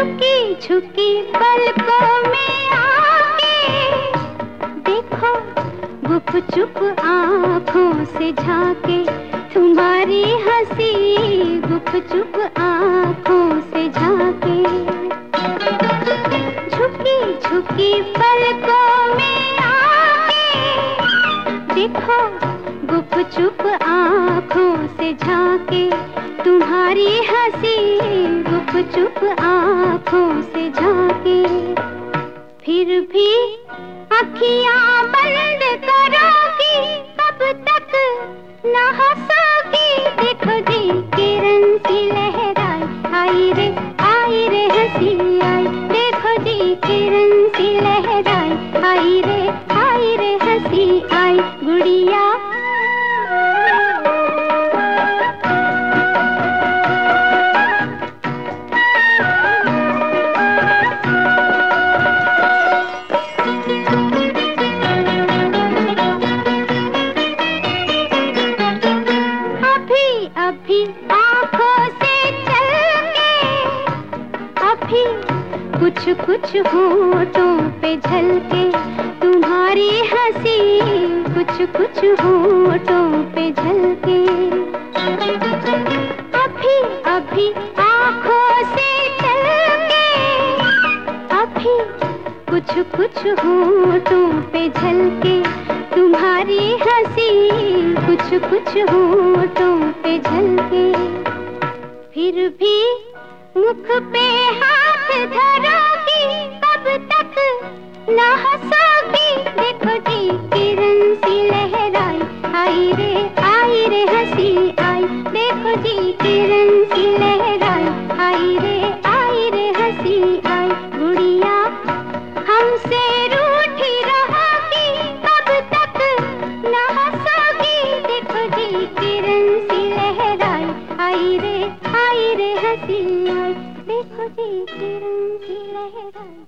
झुकी झुकी पलकों में आके देखो गुप चुप आँखों से झाके। तुम्हारी हँसी गुप चुप आँखों से झाके। झुकी झुकी पलकों में आके देखो गुप चुप आँखों से झाके, तुम्हारी हँसी गुप चुप आँखों से झाके। फिर भी अखियाँ बंद करोगी अभी आँखों से चल के अभी कुछ कुछ होठों पे झलके, तुम्हारी हँसी कुछ कुछ होठों पे झलके। अभी अभी आँखों से चल के अभी कुछ कुछ हो होठों पे झलके तुम्हारी हँसी कुछ कुछ होठों पे झलके। फिर भी मुख पे हाथ धरोगी कब तक न हंसोगी देखो जी, किरण सी लहराई आई रे आई रे, हँसी आई। देखो जी, किरण सी हँसी की रंग की किरण